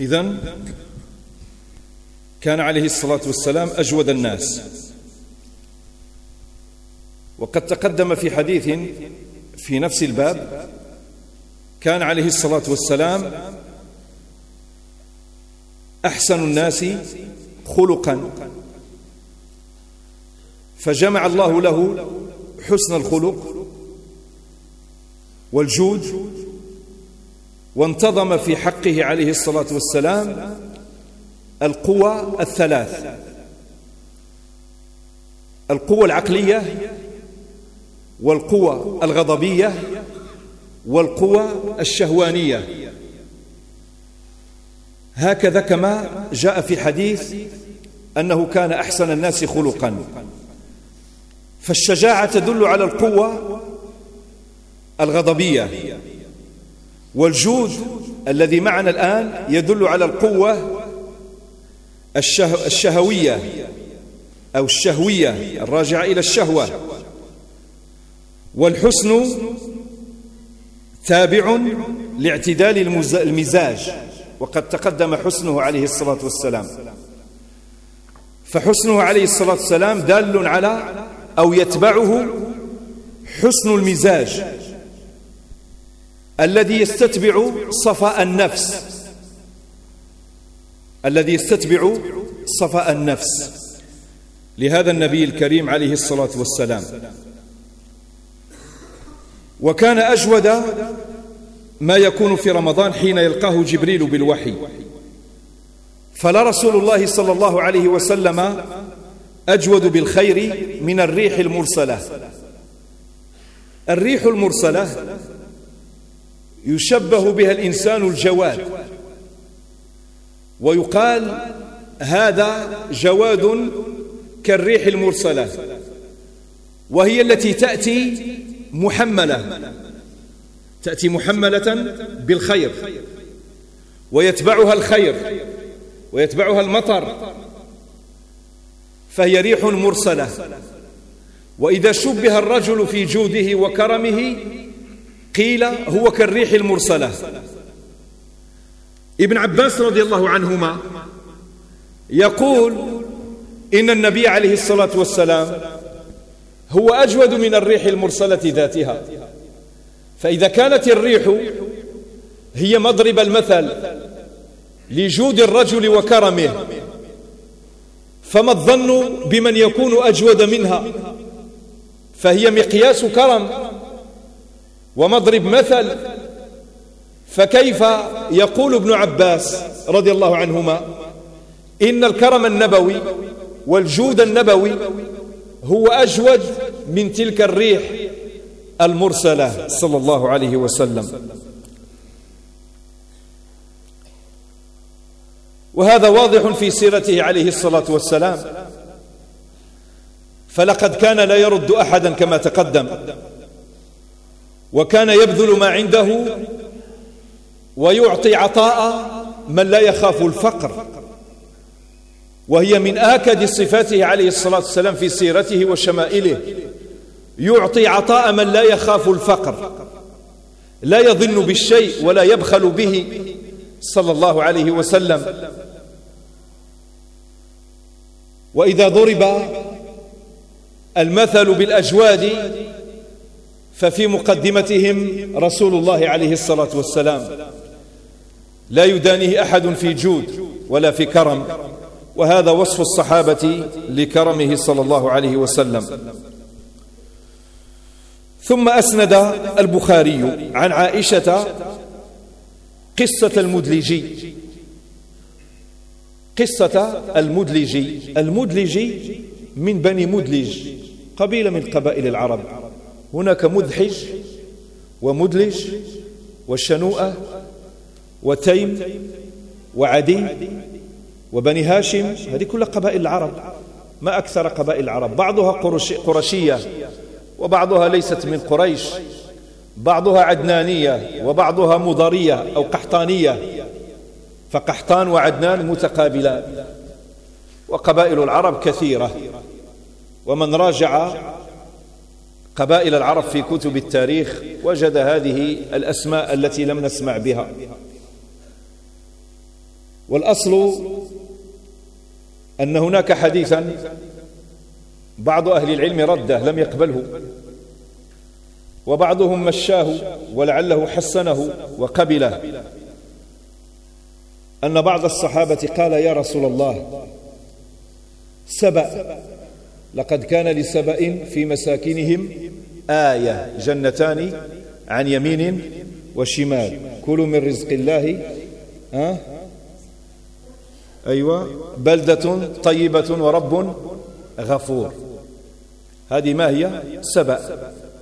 إذن كان عليه الصلاة والسلام أجود الناس. وقد تقدم في حديث في نفس الباب كان عليه الصلاة والسلام أحسن الناس خلقا. فجمع الله له حسن الخلق والجود وانتظم في حقه عليه الصلاة والسلام القوى الثلاث. القوة العقلية والقوى الغضبية والقوى الشهوانية. هكذا كما جاء في حديث أنه كان أحسن الناس خلقا. فالشجاعة تدل على القوة الغضبية. والجود الذي معنا الآن يدل على القوة الشه الشهوية أو الشهوية الراجعة إلى الشهوة. والحسن تابع لاعتدال المزاج وقد تقدم حسنه عليه الصلاة والسلام. فحسنه عليه الصلاة والسلام دال على أو يتبعه حسن المزاج. الذي يستتبع صفاء النفس. الذي يستتبع صفاء النفس. لهذا النبي الكريم عليه الصلاة والسلام. وكان أجود ما يكون في رمضان حين يلقاه جبريل بالوحي. فلا رسول الله صلى الله عليه وسلم أجود بالخير من الريح المرسلة. الريح المرسلة يشبه بها الإنسان الجواد. ويقال هذا جواد كالريح المرسلة وهي التي تأتي محملة. تأتي محملة بالخير ويتبعها الخير ويتبعها المطر فهي ريح مرسلة. وإذا شبه الرجل في جوده وكرمه قيل هو كالريح المرسلة. ابن عباس رضي الله عنهما يقول إن النبي عليه الصلاة والسلام هو أجود من الريح المرسلة ذاتها. فإذا كانت الريح هي مضرب المثل لجود الرجل وكرمه فما الظن بمن يكون أجود منها؟ فهي مقياس كرم. ومضرب مثل فكيف يقول ابن عباس رضي الله عنهما؟ إن الكرم النبوي والجود النبوي هو أجود من تلك الريح المرسلة صلى الله عليه وسلم. وهذا واضح في سيرته عليه الصلاة والسلام. فلقد كان لا يرد أحدا كما تقدم. وكان يبذل ما عنده ويعطي عطاء من لا يخاف الفقر. وهي من آكد صفاته عليه الصلاة والسلام في سيرته وشمائله. يعطي عطاء من لا يخاف الفقر. لا يظن بالشيء ولا يبخل به صلى الله عليه وسلم. وإذا ضرب المثل بالأجواد ففي مقدمتهم رسول الله عليه الصلاة والسلام لا يدانيه أحد في جود ولا في كرم وهذا وصف الصحابة لكرمه صلى الله عليه وسلم. ثم أسند البخاري عن عائشة قصة المدلجي. قصة المدلجي. المدلجي من بني مدلج قبيلة من قبائل العرب. هناك مدحج ومدلج والشنوءة وتيم وعدي وبني هاشم. هذه كلها قبائل العرب ما أكثر قبائل العرب. بعضها قرشية وبعضها ليست من قريش. بعضها عدنانية وبعضها مضرية أو قحطانية. فقحطان وعدنان متقابلان. وقبائل العرب كثيرة. ومن راجع قبائل العرب في كتب التاريخ وجد هذه الأسماء التي لم نسمع بها. والأصل أن هناك حديثا بعض أهل العلم رده لم يقبله. وبعضهم مشاه ولعله حسنه وقبله. أن بعض الصحابة قال يا رسول الله سبأ لقد كان لسبأ في مساكنهم آية جنتان عن يمين وشمال. كلوا من رزق الله ها؟ أيوة. بلدة طيبة ورب غفور. هذه ما هي؟ سبأ.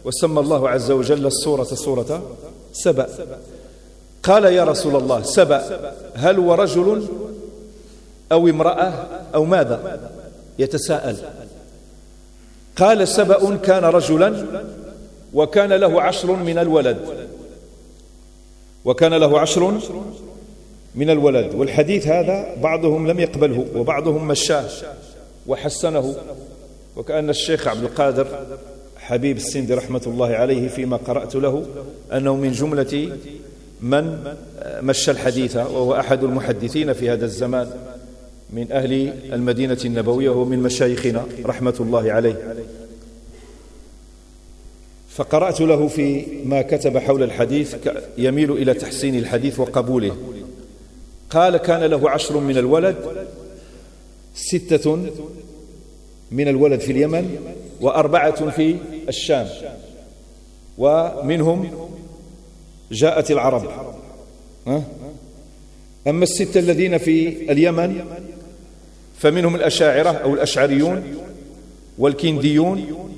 وسمى الله عز وجل السورة سورة سبأ. قال يا رسول الله سبأ. هل هو رجل أو امرأة أو ماذا؟ يتساءل. قال سبأ كان رجلا وكان له عشر من الولد. وكان له عشر من الولد. والحديث هذا بعضهم لم يقبله وبعضهم مشاه وحسنه. وكأن الشيخ عبد القادر حبيب السندي رحمة الله عليه فيما قرأت له أنه من جملة من مشى الحديث وهو أحد المحدثين في هذا الزمان. من أهل المدينة النبوية وهو من مشايخنا رحمة الله عليه. فقرأت له في ما كتب حول الحديث يميل إلى تحسين الحديث وقبوله. قال كان له عشر من الولد ستة من الولد في اليمن وأربعة في الشام ومنهم جاءت العرب. أما الستة الذين في اليمن فمنهم الأشاعرة أو الأشعريون والكنديون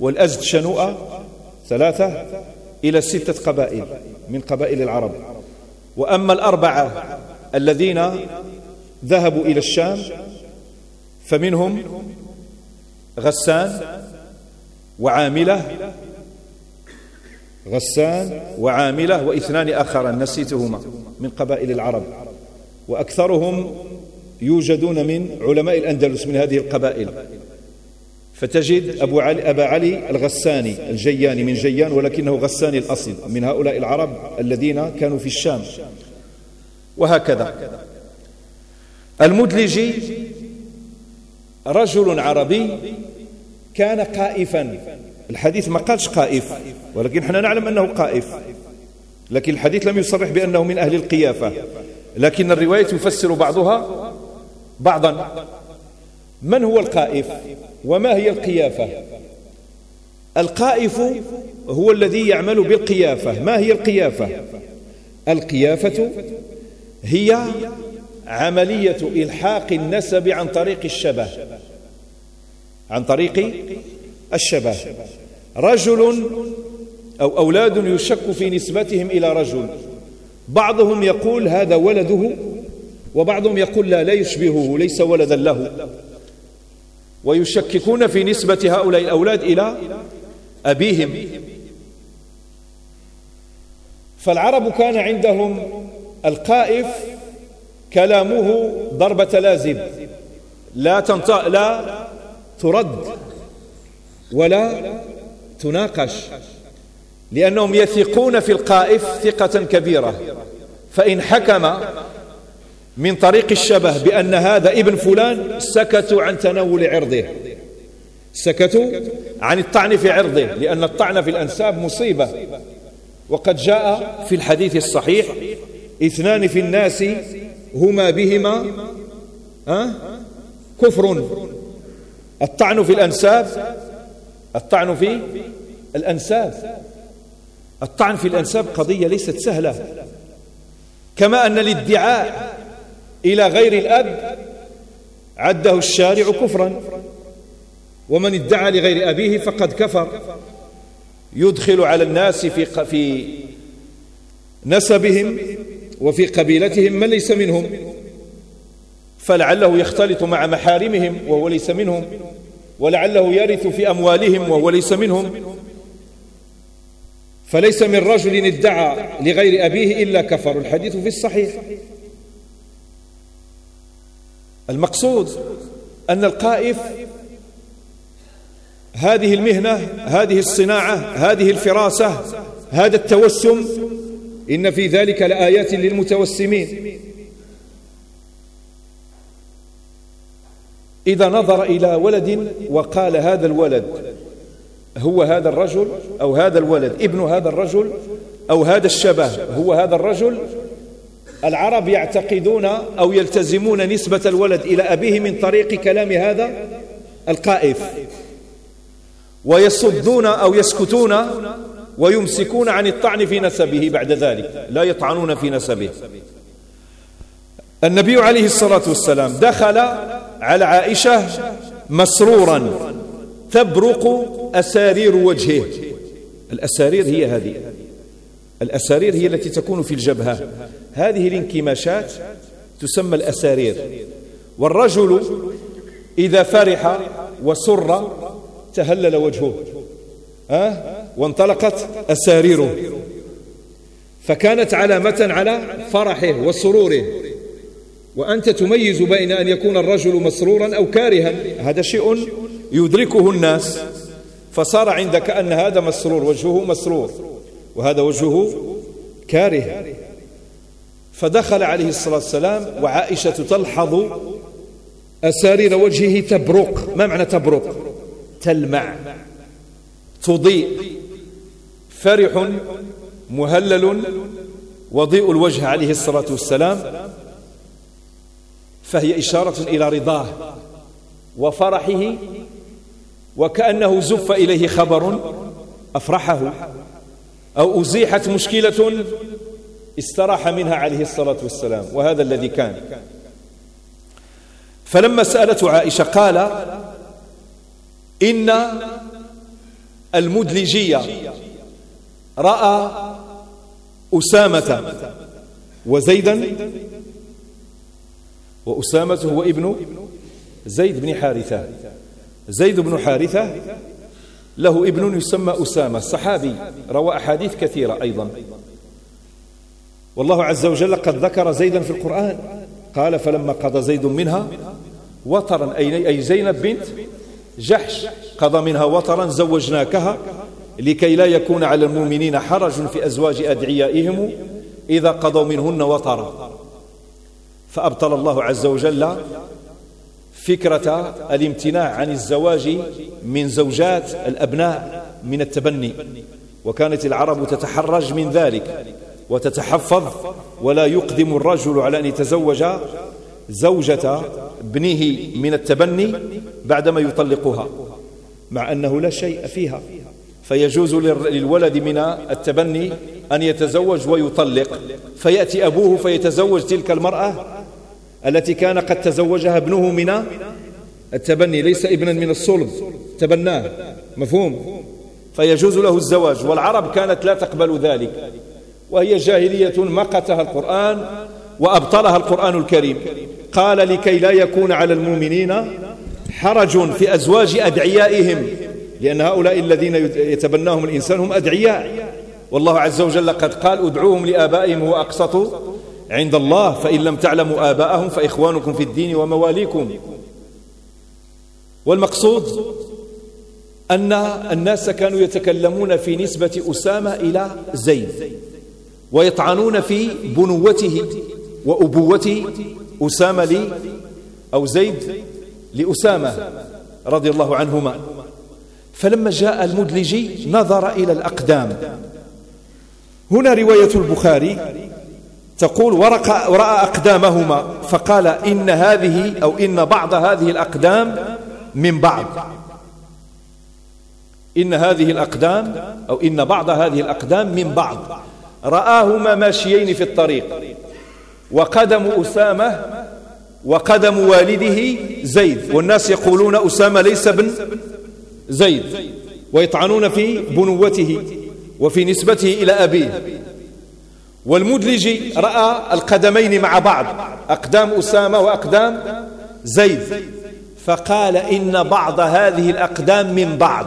والأزد شنوءة ثلاثة إلى ستة قبائل من قبائل العرب. وأما الأربعة الذين ذهبوا إلى الشام فمنهم غسان وعاملة غسان وعاملة واثنان آخران نسيتهما من قبائل العرب. وأكثرهم يوجدون من علماء الأندلس من هذه القبائل. فتجد أبو علي أبا علي الغساني الجياني من جيان ولكنه غساني الأصل من هؤلاء العرب الذين كانوا في الشام. وهكذا. المدلجي رجل عربي كان قائفا. الحديث ما قالش قائف ولكن إحنا نعلم أنه قائف. لكن الحديث لم يصرح بأنه من أهل القيافة. لكن الرواية يفسر بعضها بعضا من هو القائف وما هي القيافة؟ القائف هو الذي يعمل بالقيافة. ما هي القيافة؟ القيافة هي عملية إلحاق النسب عن طريق الشبه عن طريق الشبه. رجل أو أولاد يشك في نسبتهم إلى رجل بعضهم يقول هذا ولده وبعضهم يقول لا لا يشبهه ليس ولدا له. ويشككون في نسبة هؤلاء الأولاد إلى أبيهم. فالعرب كان عندهم القائف كلامه ضربة لازم لا تنطق لا ترد ولا تناقش لأنهم يثقون في القائف ثقة كبيرة. فإن حكم من طريق الشبه بأن هذا ابن فلان سكتوا عن تناول عرضه. سكتوا عن الطعن في عرضه لأن الطعن في الأنساب مصيبة. وقد جاء في الحديث الصحيح اثنان في الناس هما بهما كفر. الطعن في الأنساب الطعن في الأنساب. الطعن في الأنساب قضية ليست سهلة. كما أن الادعاء إلى غير الأب عده الشارع كفرا. ومن ادعى لغير أبيه فقد كفر. يدخل على الناس في في نسبهم وفي قبيلتهم من ليس منهم. فلعله يختلط مع محارمهم وهو ليس منهم. ولعله يرث في أموالهم وهو ليس منهم. فليس من رجل ادعى لغير أبيه إلا كفر. الحديث في الصحيح. المقصود أن القائف هذه المهنة هذه الصناعة هذه الفراسة هذا التوسم إن في ذلك لآيات للمتوسمين. إذا نظر إلى ولد وقال هذا الولد هو هذا الرجل أو هذا الولد ابن هذا الرجل أو هذا الشبه هو هذا الرجل العرب يعتقدون أو يلتزمون نسبة الولد إلى أبيه من طريق كلام هذا القائف. ويصدون أو يسكتون ويمسكون عن الطعن في نسبه بعد ذلك لا يطعنون في نسبه. النبي عليه الصلاة والسلام دخل على عائشة مسرورا تبرق أسارير وجهه. الأسارير هي هذه الأسارير هي التي تكون في الجبهة. هذه الانكماشات تسمى الأسارير. والرجل إذا فرح وسر تهلل وجهه أه؟ وانطلقت أساريره. فكانت علامة على فرحه وسروره. وأنت تميز بين أن يكون الرجل مسرورا أو كارها. هذا شيء يدركه الناس. فصار عندك أن هذا مسرور وجهه مسرور. وهذا وجهه كاره. فدخل عليه الصلاة والسلام وعائشة تلحظ أسارير وجهه تبرق. ما معنى تبرق؟ تلمع تضيء. فرح مهلل وضيء الوجه عليه الصلاة والسلام. فهي إشارة إلى رضاه وفرحه وكأنه زف إليه خبر أفرحه أو أزيحت مشكلة استراح منها عليه الصلاة والسلام وهذا الذي كان. فلما سألته عائشة قال إن المدلجية رأى أسامة وزيدا وأسامة هو ابن زيد بن حارثة. زيد بن حارثة له ابن يسمى أسامة صحابي روى أحاديث كثيرة أيضا. والله عز وجل قد ذكر زيدا في القرآن. قال فلما قضى زيد منها وطرا أي زينب بنت جحش قضى منها وطرا زوجناكها لكي لا يكون على المؤمنين حرج في أزواج أدعيائهم إذا قضوا منهن وطرا. فأبطل الله عز وجل فكرة الامتناع عن الزواج من زوجات الأبناء من التبني وكانت العرب تتحرج من ذلك. وتتحفظ ولا يقدم الرجل على أن يتزوج زوجة ابنه من التبني بعدما يطلقها مع أنه لا شيء فيها. فيجوز للولد من التبني أن يتزوج ويطلق فيأتي أبوه فيتزوج تلك المرأة التي كان قد تزوجها ابنه من التبني ليس ابنا من الصلب تبناه مفهوم؟ فيجوز له الزواج والعرب كانت لا تقبل ذلك. وهي جاهلية مقتها القرآن وأبطلها القرآن الكريم. قال لكي لا يكون على المؤمنين حرج في أزواج أدعيائهم لأن هؤلاء الذين يتبناهم الإنسان هم أدعياء. والله عز وجل قد قال ادعوهم لآبائهم هو عند الله فإن لم تعلموا آباءهم فإخوانكم في الدين ومواليكم. والمقصود أن الناس كانوا يتكلمون في نسبة أسامة إلى زيد. ويطعنون في بنوته وأبوة أسامة لي أو زيد لأسامة رضي الله عنهما. فلما جاء المدلجي نظر إلى الأقدام. هنا رواية البخاري تقول ورق ورأى أقدامهما فقال إن هذه أو إن بعض هذه الأقدام من بعض. إن هذه الأقدام أو إن بعض هذه الأقدام من بعض. رآهما ماشيين في الطريق. وقدم أسامة وقدم والده زيد. والناس يقولون أسامة ليس ابن زيد ويطعنون في بنوته وفي نسبته إلى أبيه. والمدلج رأى القدمين مع بعض أقدام أسامة وأقدام زيد. فقال إن بعض هذه الأقدام من بعض.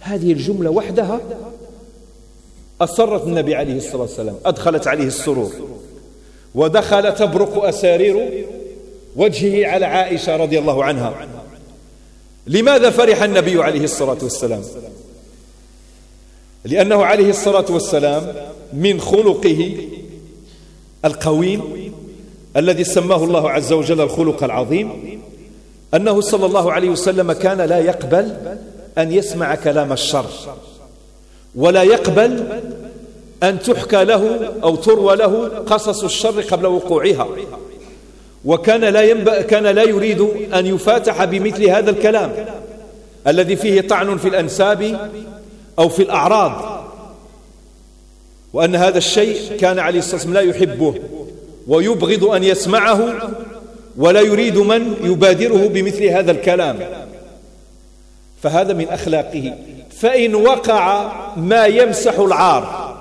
هذه الجملة وحدها أسرت النبي عليه الصلاة والسلام. أدخلت عليه السرور. ودخل تبرق أسارير وجهه على عائشة رضي الله عنها. لماذا فرح النبي عليه الصلاة والسلام؟ لأنه عليه الصلاة والسلام من خلقه القويم الذي سماه الله عز وجل الخلق العظيم. أنه صلى الله عليه وسلم كان لا يقبل أن يسمع كلام الشر. ولا يقبل أن تحكى له أو تروى له قصص الشر قبل وقوعها. وكان لا, ينبأ كان لا يريد أن يفاتح بمثل هذا الكلام الذي فيه طعن في الأنساب أو في الأعراض وأن هذا الشيء كان عليه الصلاة والسلام لا يحبه ويبغض أن يسمعه ولا يريد من يبادره بمثل هذا الكلام. فهذا من أخلاقه. فإن وقع ما يمسح العار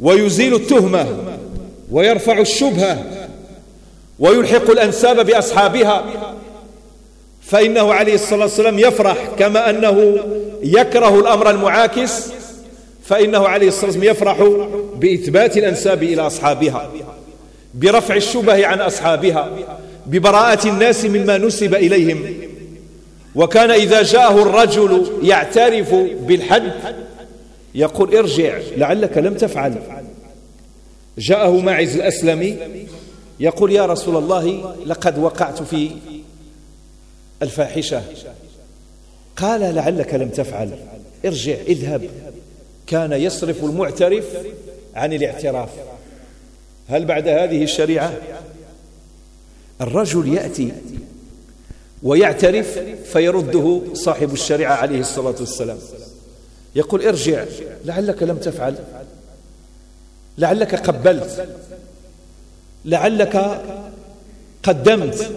ويزيل التهمة ويرفع الشبهة ويلحق الأنساب بأصحابها فإنه عليه الصلاة والسلام يفرح كما أنه يكره الأمر المعاكس فإنه عليه الصلاة والسلام يفرح بإثبات الأنساب إلى أصحابها برفع الشبه عن أصحابها ببراءة الناس مما نسب إليهم. وكان إذا جاءه الرجل يعترف بالحد يقول ارجع لعلك لم تفعل. جاءه ماعز الأسلمي يقول يا رسول الله لقد وقعت في الفاحشة. قال لعلك لم تفعل. ارجع اذهب. كان يصرف المعترف عن الاعتراف. هل بعد هذه الشريعة؟ الرجل يأتي ويعترف فيرده صاحب الشريعة عليه الصلاة والسلام. يقول ارجع لعلك لم تفعل لعلك قبلت لعلك قدمت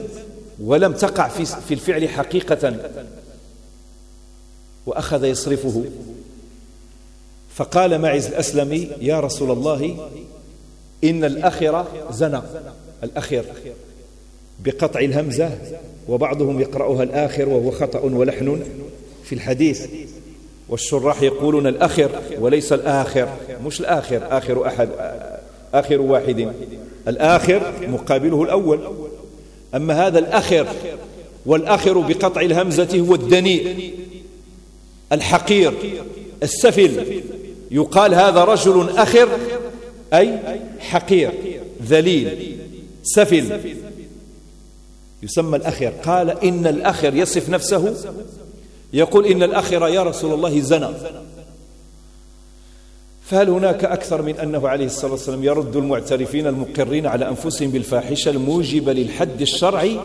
ولم تقع في الفعل حقيقة. وأخذ يصرفه. فقال معز الأسلمي يا رسول الله إن الأخر زنى. الأخر بقطع الهمزة وبعضهم يقرأها الآخر وهو خطأ ولحن في الحديث. والشراح يقولون الأخر وليس الآخر مش الآخر آخر أحد آخر واحد. الآخر مقابله الأول. أما هذا الأخر والأخر بقطع الهمزة هو الدنيء الحقير السفل. يقال هذا رجل أخر أي حقير ذليل سفل. يسمى الأخر قال إن الأخر يصف نفسه. يقول إن الأخر يا رسول الله زنى فهل هناك أكثر من أنه عليه الصلاة والسلام يرد المعترفين المقرين على أنفسهم بالفاحشة الموجبة للحد الشرعي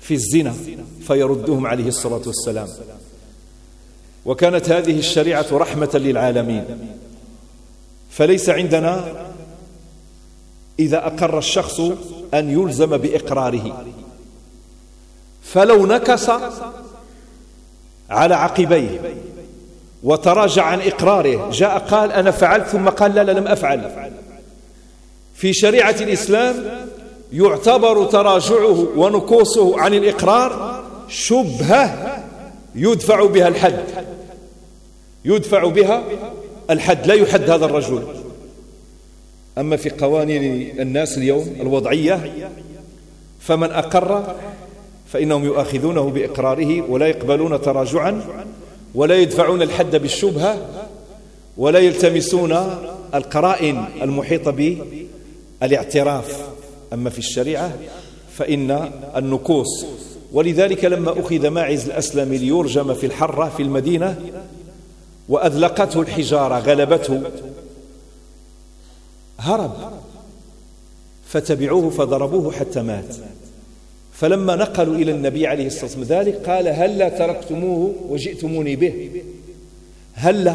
في الزنا فيردهم عليه الصلاة والسلام. وكانت هذه الشريعة رحمة للعالمين. فليس عندنا إذا أقر الشخص أن يلزم بإقراره. فلو نكس على عقبيه وتراجع عن إقراره جاء قال أنا فعلت ثم قال لا لا لم أفعل. في شريعة الإسلام يعتبر تراجعه ونكوصه عن الإقرار شبهة يدفع بها الحد. يدفع بها الحد لا يحد هذا الرجل. أما في قوانين الناس اليوم الوضعية فمن أقر فإنهم يؤاخذونه بإقراره ولا يقبلون تراجعا ولا يدفعون الحد بالشبهة ولا يلتمسون القرائن المحيطة بالاعتراف. أما في الشريعة فإن النكوص ولذلك لما أخذ ماعز الأسلم ليرجم في الحرة في المدينة وأذلقته الحجارة غلبته. هرب. فتبعوه فضربوه حتى مات. فلما نقلوا إلى النبي عليه الصلاة والسلام ذلك قال هلا تركتموه وجئتموني به؟ هلا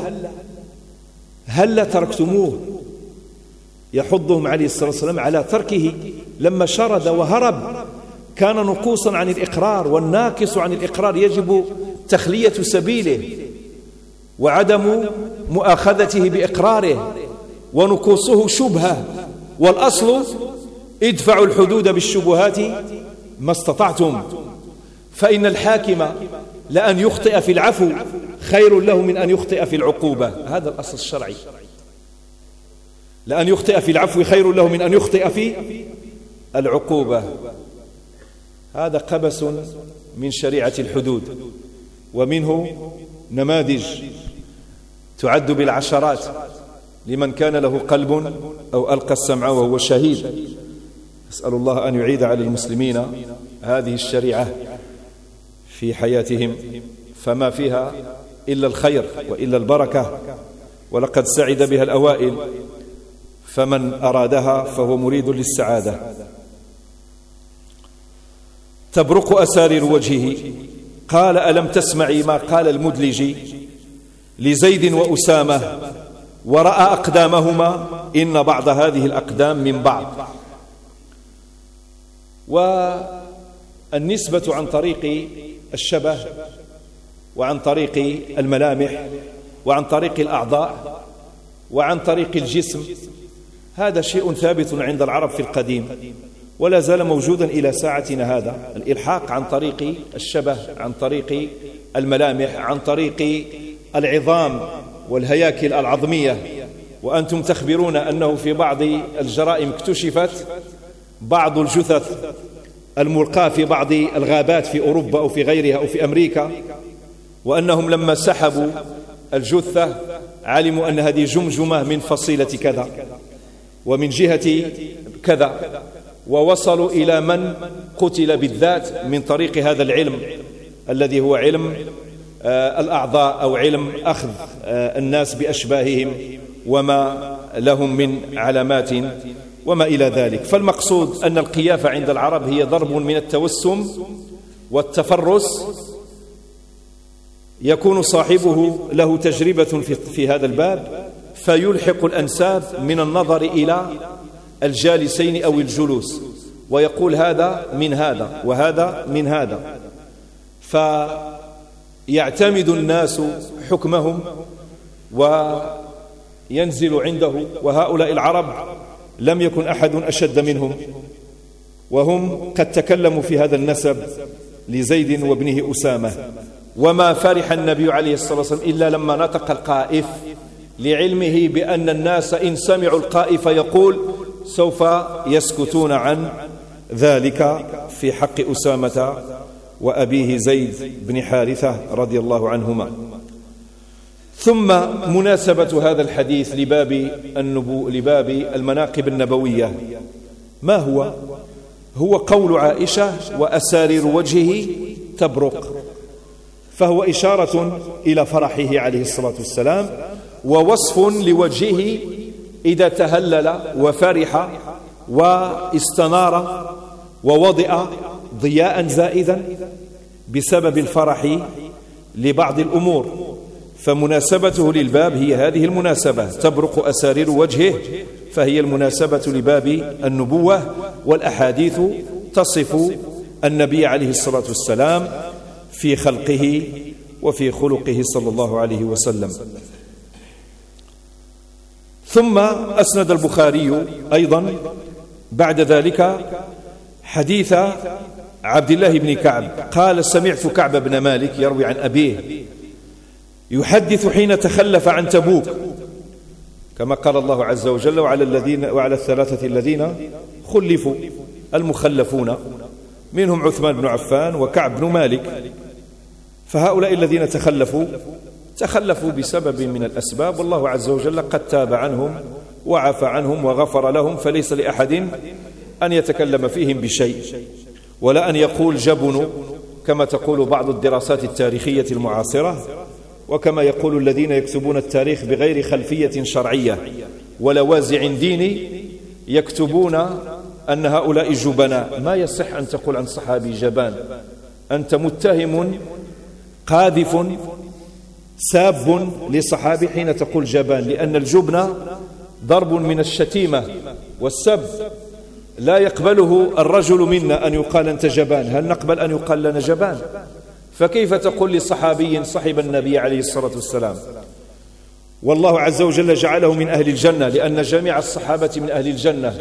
هلا تركتموه؟ يحضهم عليه الصلاة والسلام على تركه. لما شرد وهرب كان نقوصا عن الإقرار والناقص عن الإقرار. يجب تخلية سبيله وعدم مؤاخذته بإقراره. ونقوصه شبهة والأصل ادفعوا الحدود بالشبهات ما استطعتم. فإن الحاكم لأن يخطئ في العفو خير له من أن يخطئ في العقوبة. هذا الأصل الشرعي. لأن يخطئ في العفو خير له من أن يخطئ في العقوبة. هذا قبس من شريعة الحدود ومنه نماذج تعد بالعشرات. لمن كان له قلب أو ألقى السمع وهو شهيد. أسأل الله أن يعيد على المسلمين هذه الشريعة في حياتهم فما فيها إلا الخير وإلا البركة. ولقد سعد بها الأوائل فمن أرادها فهو مريد للسعادة. تبرق أسارير وجهه. قال ألم تسمعي ما قال المدلجي لزيد وأسامة ورأى أقدامهما إن بعض هذه الأقدام من بعض. والنسبة عن طريق الشبه وعن طريق الملامح وعن طريق الأعضاء وعن طريق الجسم هذا شيء ثابت عند العرب في القديم ولا زال موجودا إلى ساعتنا هذا. الإلحاق عن طريق الشبه عن طريق الملامح عن طريق العظام. والهياكل العظمية. وأنتم تخبرون أنه في بعض الجرائم اكتشفت بعض الجثث الملقاة في بعض الغابات في أوروبا أو في غيرها أو في أمريكا وأنهم لما سحبوا الجثة علموا أن هذه جمجمة من فصيلة كذا ومن جهة كذا ووصلوا إلى من قتل بالذات من طريق هذا العلم الذي هو علم الأعضاء أو علم أخذ آه، الناس بأشباههم وما لهم من علامات وما إلى ذلك. فالمقصود أن القيافة عند العرب هي ضرب من التوسم والتفرس يكون صاحبه له تجربة في, هذا الباب فيلحق الأنساب من النظر إلى الجالسين أو الجلوس ويقول هذا من هذا وهذا من هذا. فيعتمد الناس حكمهم وينزل عنده وهؤلاء العرب لم يكن أحد أشد منهم وهم قد تكلموا في هذا النسب لزيد وابنه أسامة. وما فرح النبي عليه الصلاة والسلام إلا لما نطق القائف لعلمه بأن الناس إن سمعوا القائف يقول سوف يسكتون عن ذلك في حق أسامة. وأبيه زيد بن حارثة رضي الله عنهما. ثم مناسبة هذا الحديث لباب النبو لباب المناقب النبوية. ما هو؟ هو قول عائشة وأسارير وجهه تبرق. فهو إشارة إلى فرحه عليه الصلاة والسلام ووصف لوجهه إذا تهلل وفرح واستنار ووضع ضياء زائدا بسبب الفرح لبعض الأمور فمناسبته للباب هي هذه المناسبة. تبرق أسارير وجهه فهي المناسبة لباب النبوة والأحاديث تصف النبي عليه الصلاة والسلام في خلقه وفي خلقه صلى الله عليه وسلم. ثم أسند البخاري أيضا بعد ذلك حديث عبد الله بن كعب قال سمعت كعب بن مالك يروي عن أبيه يحدث حين تخلف عن تبوك كما قال الله عز وجل وعلى الذين وعلى الثلاثة الذين خلفوا المخلفون منهم عثمان بن عفان وكعب بن مالك فهؤلاء الذين تخلفوا تخلفوا بسبب من الأسباب والله عز وجل قد تاب عنهم وعفى عنهم وغفر لهم فليس لأحد أن يتكلم فيهم بشيء. ولا أن يقول جبنوا كما تقول بعض الدراسات التاريخية المعاصرة وكما يقول الذين يكتبون التاريخ بغير خلفية شرعية ولوازع ديني يكتبون أن هؤلاء جبناء. ما يصح أن تقول عن صحابي جبان؟ أنت متهم قاذف ساب لصحابي حين تقول جبان لأن الجبن ضرب من الشتيمة والسب. لا يقبله الرجل منا أن يقال أنت جبان. هل نقبل أن يقال لنا جبان؟ فكيف تقول لصحابي صحب النبي عليه الصلاة والسلام؟ والله عز وجل جعله من أهل الجنة لأن جميع الصحابة من أهل الجنة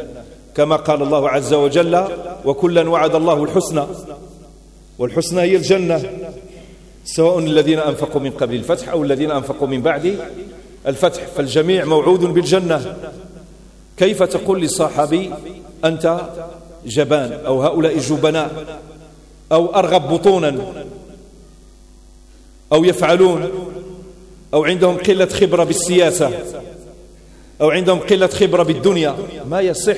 كما قال الله عز وجل وكلا وعد الله الحسنى والحسنى هي الجنة سواء الذين أنفقوا من قبل الفتح أو الذين أنفقوا من بعد الفتح. فالجميع موعود بالجنة. كيف تقول لصاحبي أنت جبان أو هؤلاء جبناء أو أرغب بطونا أو يفعلون أو عندهم قلة خبرة بالسياسة أو عندهم قلة خبرة بالدنيا. ما يصح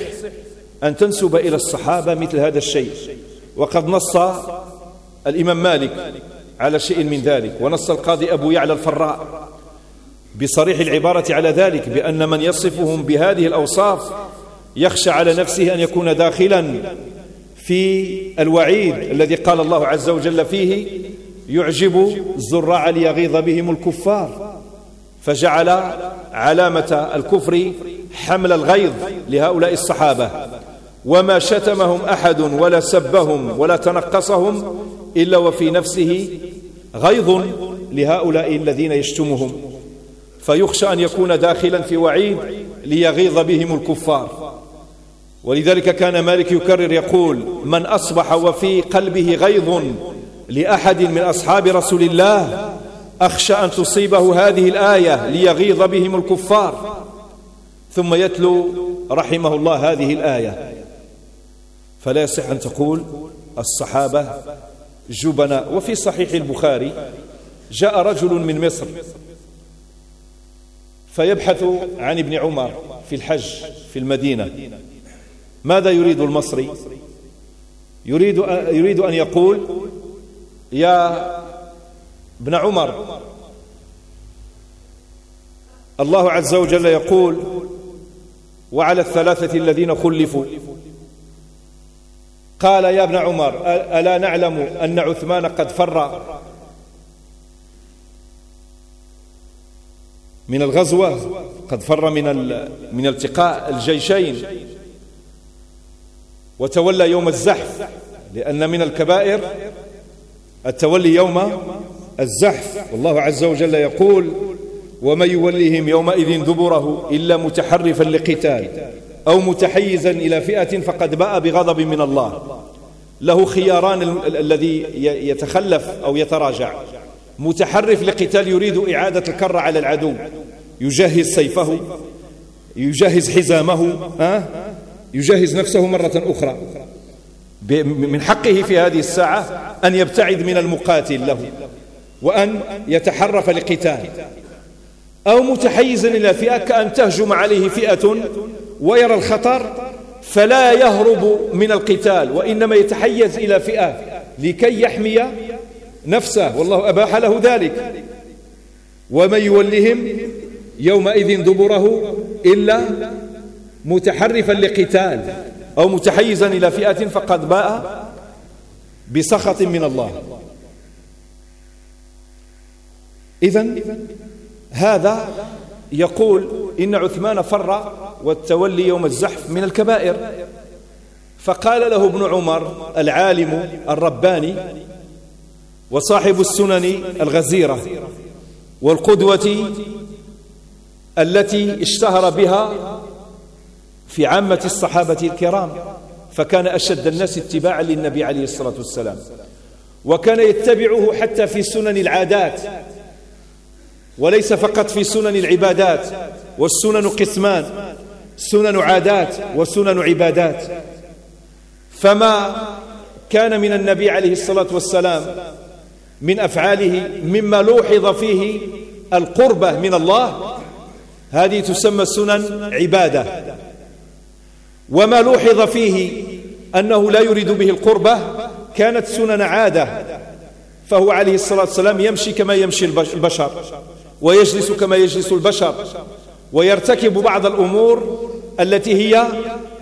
أن تنسب إلى الصحابة مثل هذا الشيء. وقد نص الإمام مالك على شيء من ذلك. ونص القاضي أبو يعلى الفراء بصريح العبارة على ذلك بأن من يصفهم بهذه الأوصاف يخشى على نفسه أن يكون داخلا في الوعيد الذي قال الله عز وجل فيه يعجب الزراع ليغيظ بهم الكفار. فجعل علامة الكفر حمل الغيظ لهؤلاء الصحابة. وما شتمهم أحد ولا سبهم ولا تنقصهم إلا وفي نفسه غيظ لهؤلاء الذين يشتمهم. فيخشى أن يكون داخلا في وعيد ليغيظ بهم الكفار. ولذلك كان مالك يكرر يقول من أصبح وفي قلبه غيظ لأحد من أصحاب رسول الله أخشى أن تصيبه هذه الآية ليغيظ بهم الكفار. ثم يتلو رحمه الله هذه الآية. فلا يصح أن تقول الصحابة جبناء وفي صحيح البخاري جاء رجل من مصر فيبحث عن ابن عمر في الحج في المدينة. ماذا يريد المصري؟ يريد يريد أن يقول يا ابن عمر الله عز وجل يقول وعلى الثلاثة الذين خلفوا قال يا ابن عمر ألا نعلم أن عثمان قد فر؟ من الغزوة قد فر من من التقاء الجيشين. وتولى يوم الزحف لأن من الكبائر التولي يوم الزحف. والله عز وجل يقول ومن يوليهم يومئذ دبره إلا متحرفا لقتال أو متحيزا إلى فئة فقد باء بغضب من الله. له خياران الذي يتخلف أو يتراجع. متحرف لقتال يريد إعادة الكرة على العدو يجهز سيفه يجهز حزامه ها؟ يجهز نفسه مرة أخرى. من حقه في هذه الساعة أن يبتعد من المقاتل له وأن يتحرف لقتال. أو متحيزا إلى فئة كأن تهجم عليه فئة ويرى الخطر فلا يهرب من القتال وإنما يتحيز إلى فئة لكي يحمي نفسه. والله أباح له ذلك. ومن يولهم يومئذ دبره إلا متحرفا لقتال أو متحيزا إلى فئة فقد باء بسخط من الله. إذا هذا يقول إن عثمان فر والتولي يوم الزحف من الكبائر. فقال له ابن عمر العالم الرباني وصاحب السنن الغزيرة والقدوة التي اشتهر بها في عامة الصحابة الكرام فكان أشد الناس اتباعا للنبي عليه الصلاة والسلام. وكان يتبعه حتى في سنن العادات وليس فقط في سنن العبادات والسنن قسمان سنن عادات وسنن عبادات. فما كان من النبي عليه الصلاة والسلام من أفعاله مما لوحظ فيه القربة من الله هذه تسمى سنن عبادة. وما لوحظ فيه أنه لا يريد به القربة كانت سنن عادة فهو عليه الصلاة والسلام يمشي كما يمشي البشر ويجلس كما يجلس البشر ويرتكب بعض الأمور التي هي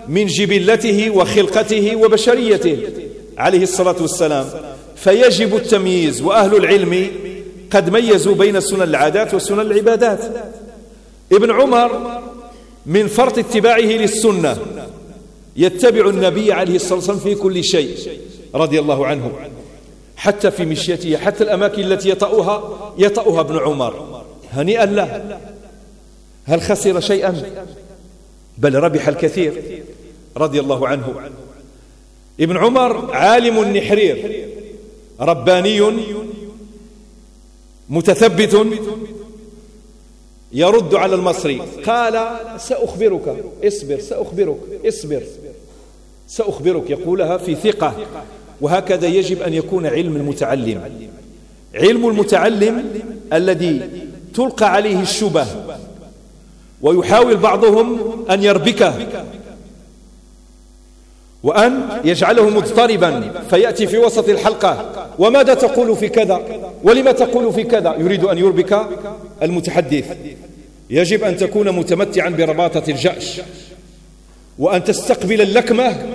من جبلته وخلقته وبشريته عليه الصلاة والسلام. فيجب التمييز وأهل العلم قد ميزوا بين سنن العادات وسنن العبادات. ابن عمر من فرط اتباعه للسنة يتبع النبي عليه الصلاة والسلام في كل شيء رضي الله عنه. حتى في مشيته حتى الأماكن التي يطأها يطأها ابن عمر. هنيئا له. هل خسر شيئا؟ بل ربح الكثير رضي الله عنه. ابن عمر عالم النحرير رباني متثبت يرد على المصري. قال سأخبرك اصبر سأخبرك اصبر. سأخبرك. يقولها في ثقة. وهكذا يجب أن يكون علم المتعلم. علم المتعلم الذي تلقى عليه الشبه. ويحاول بعضهم أن يربكه. وأن يجعله مضطربا. فيأتي في وسط الحلقة. وماذا تقول في كذا؟ ولما تقول في كذا؟ يريد أن يربك المتحدث. يجب أن تكون متمتعا برباطة الجأش. وأن تستقبل اللكمة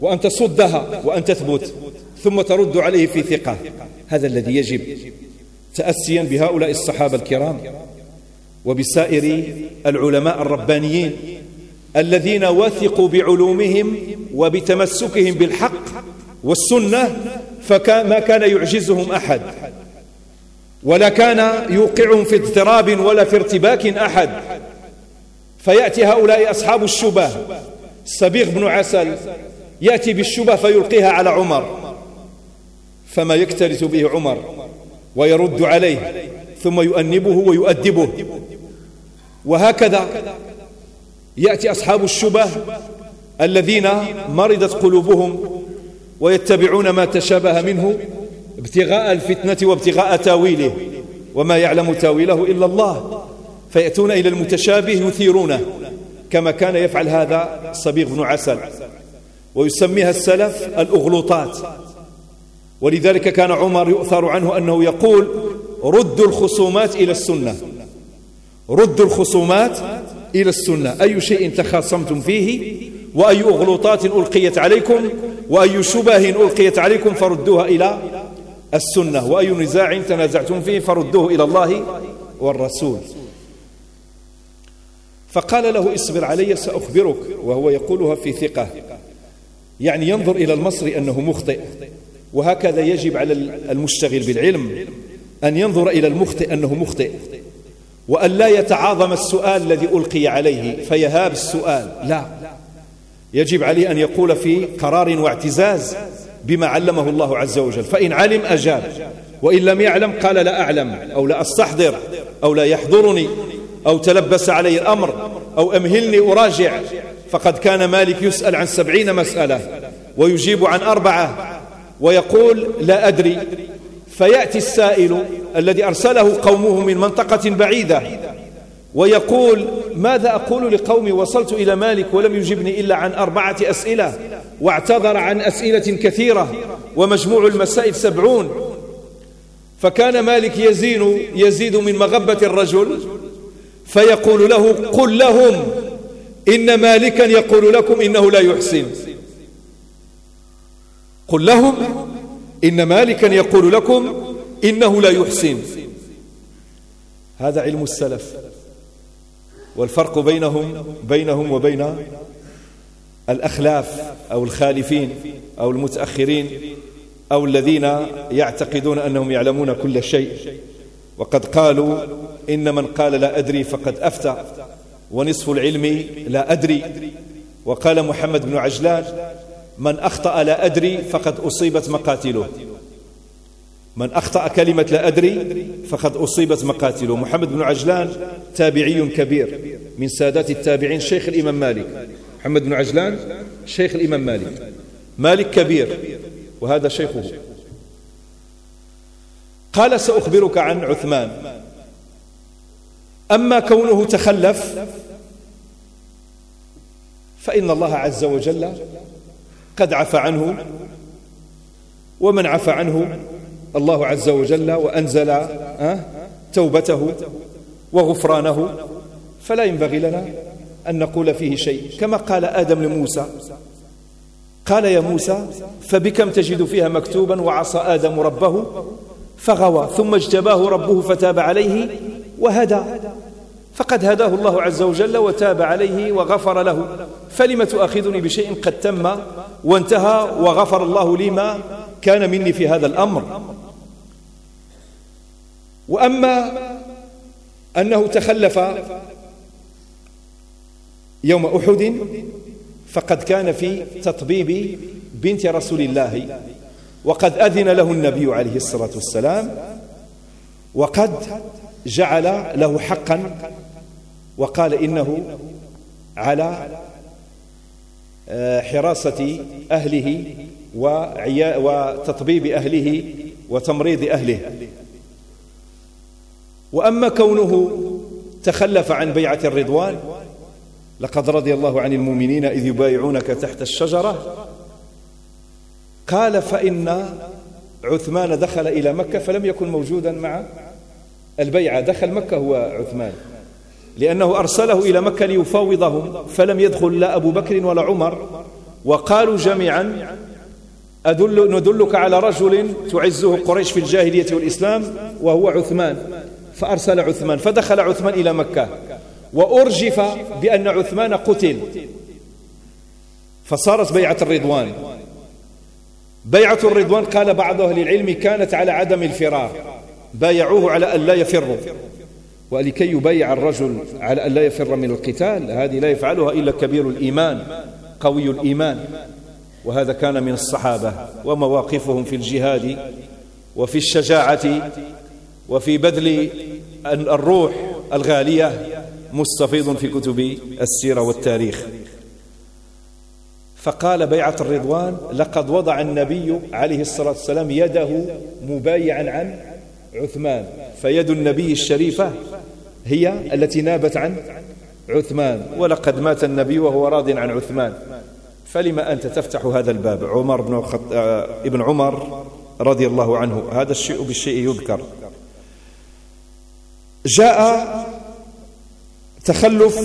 وأن تصدها وأن تثبت ثم ترد عليه في ثقة. هذا الذي يجب تأسيا بهؤلاء الصحابة الكرام وبسائر العلماء الربانيين الذين وثقوا بعلومهم وبتمسكهم بالحق والسنة فما كان يعجزهم أحد. ولا كان يوقعهم في اضطراب ولا في ارتباك أحد. فيأتي هؤلاء أصحاب الشبه السبيغ بن عسل يأتي بالشبه فيلقيها على عمر فما يكترث به عمر ويرد عليه ثم يؤنبه ويؤدبه. وهكذا يأتي أصحاب الشبه الذين مرضت قلوبهم ويتبعون ما تشابه منه ابتغاء الفتنة وابتغاء تاويله وما يعلم تاويله إلا الله فيأتون إلى المتشابه يثيرونه. كما كان يفعل هذا الصبيغ بن عسل. ويسميها السلف الأغلوطات. ولذلك كان عمر يؤثر عنه أنه يقول ردوا الخصومات إلى السنة. ردوا الخصومات إلى السنة. أي شيء تخاصمتم فيه؟ وأي أغلوطات ألقيت عليكم؟ وأي شبه ألقيت عليكم فردوها إلى السنة. وأي نزاع تنازعتم فيه فردوه إلى الله والرسول. فقال له اصبر علي سأخبرك وهو يقولها في ثقة. يعني ينظر إلى المصري أنه مخطئ وهكذا يجب على المشتغل بالعلم أن ينظر إلى المخطئ أنه مخطئ وأن لا يتعاظم السؤال الذي ألقي عليه فيهاب السؤال. لا. يجب عليه أن يقول في قرار واعتزاز بما علمه الله عز وجل. فإن علم أجاب وإن لم يعلم قال لا أعلم أو لا أستحضر أو لا يحضرني. أو تلبس علي الأمر أو أمهلني أراجع فقد كان مالك يسأل عن سبعين مسألة ويجيب عن أربعة ويقول لا أدري. فيأتي السائل الذي أرسله قومه من منطقة بعيدة ويقول ماذا أقول لقومي وصلت إلى مالك ولم يجبني إلا عن أربعة أسئلة واعتذر عن أسئلة كثيرة ومجموع المسائل سبعون. فكان مالك يزين يزيد من مغبة الرجل فيقول له قل لهم إن مالكا يقول لكم إنه لا يحسن. قل لهم إن مالكا يقول لكم إنه لا يحسن. هذا علم السلف. والفرق بينهم بينهم وبين الأخلاف أو الخالفين أو المتأخرين أو الذين يعتقدون أنهم يعلمون كل شيء. وقد قالوا إن من قال لا أدري فقد أفتى ونصف العلم لا أدري. وقال محمد بن عجلان من أخطأ لا أدري فقد أصيبت مقاتله. من أخطأ كلمة لا أدري فقد أصيبت مقاتله. محمد بن عجلان تابعي كبير من سادات التابعين شيخ الإمام مالك. محمد بن عجلان شيخ الإمام مالك. مالك كبير وهذا شيخه. قال سأخبرك عن عثمان. أما كونه تخلف فإن الله عز وجل قد عفى عنه ومن عفى عنه الله عز وجل وأنزل توبته وغفرانه. فلا ينبغي لنا أن نقول فيه شيء. كما قال آدم لموسى قال يا موسى فبكم تجد فيها مكتوبا وعصى آدم ربه فغوى ثم اجتباه ربه فتاب عليه وهدى. فقد هداه الله عز وجل وتاب عليه وغفر له. فلم تؤاخذني بشيء قد تم وانتهى وغفر الله لي ما كان مني في هذا الأمر. وأما أنه تخلف يوم أحد فقد كان في تطبيب بنت رسول الله وقد أذن له النبي عليه الصلاة والسلام وقد جعل له حقا وقال إنه على آه، حراسة أهله وتطبيب أهله وتمريض أهله. وأما كونه تخلف عن بيعة الرضوان لقد رضي الله عن المؤمنين إذ يبايعونك تحت الشجرة قال فإن عثمان دخل إلى مكة فلم يكن موجودا مع البيعة. دخل مكة هو عثمان. لأنه أرسله إلى مكة ليفاوضهم فلم يدخل لا أبو بكر ولا عمر. وقالوا جميعا أدل ندلك على رجل تعزه قريش في الجاهلية والإسلام وهو عثمان. فأرسل عثمان فدخل عثمان إلى مكة. وأرجف بأن عثمان قتل. فصارت بيعة الرضوان. بيعة الرضوان قال بعض أهل العلم كانت على عدم الفرار بايعوه على أن لا يفروا. ولكي يبايع الرجل على أن لا يفر من القتال هذه لا يفعلها إلا كبير الإيمان قوي الإيمان. وهذا كان من الصحابة ومواقفهم في الجهاد وفي الشجاعة وفي بذل الروح الغالية مستفيض في كتب السيرة والتاريخ. فقال بيعة الرضوان لقد وضع النبي عليه الصلاة والسلام يده مبايعا عن عثمان فيد النبي الشريفة هي التي نابت عن عثمان. ولقد مات النبي وهو راض عن عثمان. فلما أنت تفتح هذا الباب؟ عمر بن خط... آه، ابن عمر رضي الله عنه. هذا الشيء بالشيء يذكر. جاء تخلف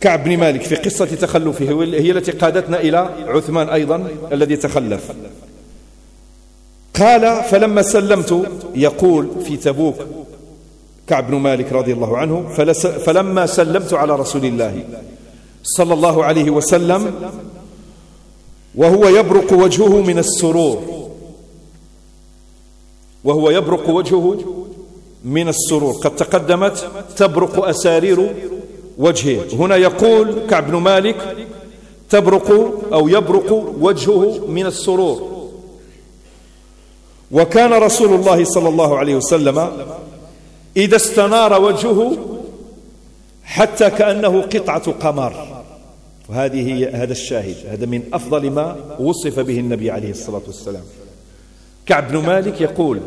كعب بن مالك في قصة تخلفه هي التي قادتنا إلى عثمان أيضا الذي تخلف. قال فلما سلمت يقول في تبوك كعب بن مالك رضي الله عنه فلما سلمت على رسول الله صلى الله عليه وسلم وهو يبرق وجهه من السرور وهو يبرق وجهه من السرور. قد تقدمت تبرق أسارير وجهه. هنا يقول كعب بن مالك تبرق أو يبرق وجهه من السرور. وكان رسول الله صلى الله عليه وسلم إذا استنار وجهه حتى كأنه قطعة قمر. وهذه هي هذا الشاهد. هذا من أفضل ما وصف به النبي عليه الصلاة والسلام. كعب بن مالك يقول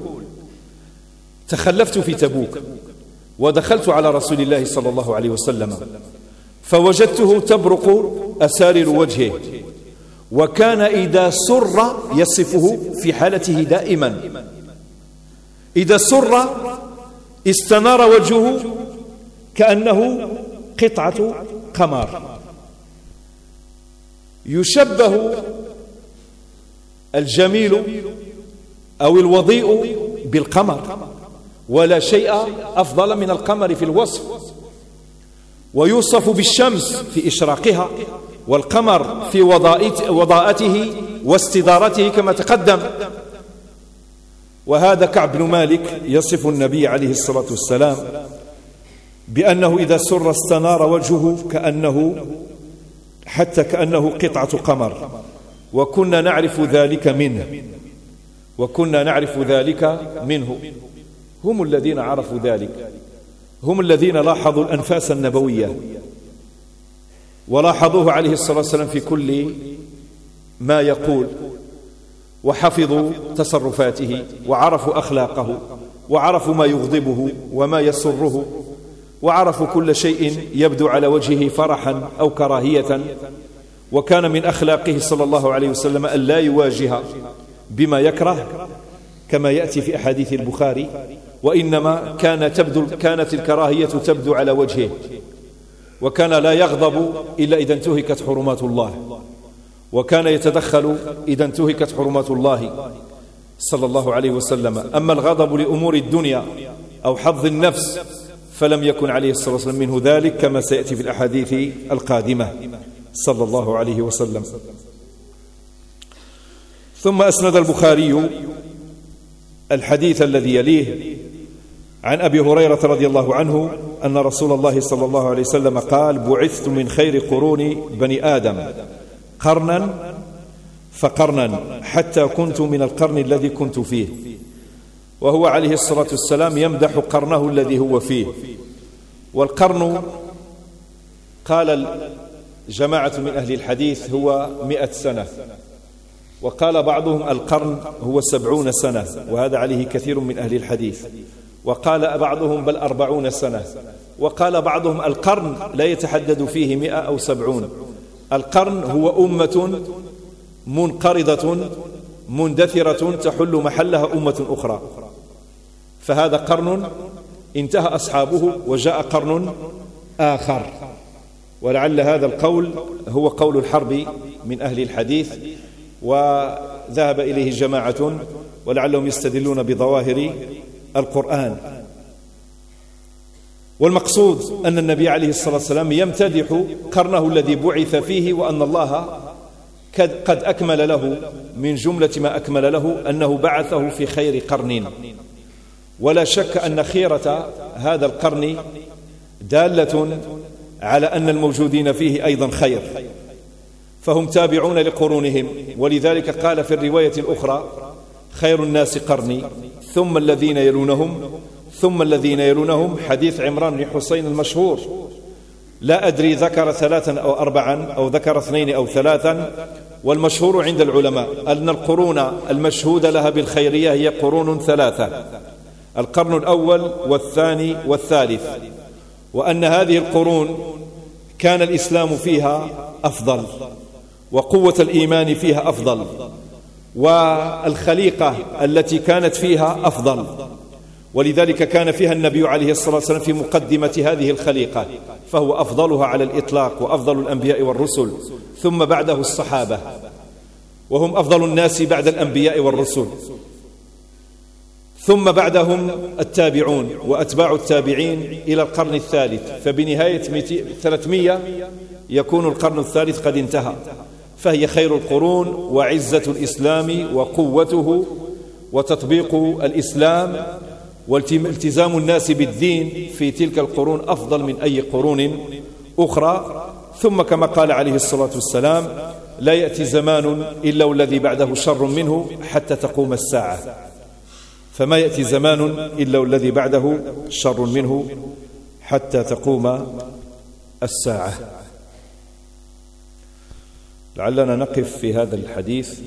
تخلفت في تبوك ودخلت على رسول الله صلى الله عليه وسلم فوجدته تبرق أسارر وجهه وكان إذا سر يصفه في حالته دائما. إذا سر استنار وجهه كأنه قطعة قمر. يشبه الجميل أو الوضيء بالقمر ولا شيء أفضل من القمر في الوصف. ويوصف بالشمس في إشراقها والقمر في وضاءته واستدارته كما تقدم. وهذا كعب بن مالك يصف النبي عليه الصلاة والسلام بأنه إذا سر استنار وجهه كأنه حتى كأنه قطعة قمر. وكنا نعرف ذلك منه. وكنا نعرف ذلك منه. هم الذين عرفوا ذلك. هم الذين لاحظوا الأنفاس النبوية. ولاحظوه عليه الصلاة والسلام في كل ما يقول. وحفظوا تصرفاته وعرفوا أخلاقه وعرفوا ما يغضبه وما يسره وعرفوا كل شيء يبدو على وجهه فرحا أو كراهية. وكان من أخلاقه صلى الله عليه وسلم أن لا يواجه بما يكره كما يأتي في أحاديث البخاري وإنما كان تبدو كانت الكراهية تبدو على وجهه. وكان لا يغضب إلا إذا انتهكت حرمات الله. وكان يتدخل إذا انتهكت حرمات الله صلى الله عليه وسلم. أما الغضب لأمور الدنيا أو حظ النفس فلم يكن عليه الصلاة والسلام منه ذلك كما سيأتي في الأحاديث القادمة صلى الله عليه وسلم. ثم أسند البخاري الحديث الذي يليه عن أبي هريرة رضي الله عنه أن رسول الله صلى الله عليه وسلم قال بعثت من خير قرون بني آدم. قرنا فقرنا حتى كنت من القرن الذي كنت فيه. وهو عليه الصلاة والسلام يمدح قرنه الذي هو فيه. والقرن قال جماعة من أهل الحديث هو مئة سنة. وقال بعضهم القرن هو سبعون سنة وهذا عليه كثير من أهل الحديث. وقال بعضهم بل أربعون سنة. وقال بعضهم القرن لا يتحدد فيه مئة أو سبعون. القرن هو أمة منقرضة مندثرة تحل محلها أمة أخرى. فهذا قرن انتهى أصحابه وجاء قرن آخر. ولعل هذا القول هو قول الحرب من أهل الحديث وذهب إليه جماعة ولعلهم يستدلون بظواهر القرآن. والمقصود أن النبي عليه الصلاة والسلام يمتدح قرنه الذي بعث فيه وأن الله قد أكمل له من جملة ما أكمل له أنه بعثه في خير قرن. ولا شك أن خيرة هذا القرن دالة على أن الموجودين فيه أيضا خير. فهم تابعون لقرونهم ولذلك قال في الرواية الأخرى خير الناس قرني ثم الذين يلونهم ثم الذين يلونهم حديث عمران بن حسين المشهور. لا أدري ذكر ثلاثا أو أربعا أو ذكر اثنين أو ثلاثا. والمشهور عند العلماء أن القرون المشهود لها بالخيرية هي قرون ثلاثة. القرن الأول والثاني والثالث. وأن هذه القرون كان الإسلام فيها أفضل وقوة الإيمان فيها أفضل والخليقة التي كانت فيها أفضل. ولذلك كان فيها النبي عليه الصلاة والسلام في مقدمة هذه الخليقة فهو أفضلها على الإطلاق وأفضل الأنبياء والرسل ثم بعده الصحابة وهم أفضل الناس بعد الأنبياء والرسل. ثم بعدهم التابعون وأتباع التابعين إلى القرن الثالث فبنهاية 300 يكون القرن الثالث قد انتهى فهي خير القرون وعزة الإسلام وقوته وتطبيق الإسلام والتزام الناس بالدين في تلك القرون أفضل من أي قرون أخرى. ثم كما قال عليه الصلاة والسلام لا يأتي زمان إلا والذي بعده شر منه حتى تقوم الساعة. فما يأتي زمان إلا والذي بعده شر منه حتى تقوم الساعة. لعلنا نقف في هذا الحديث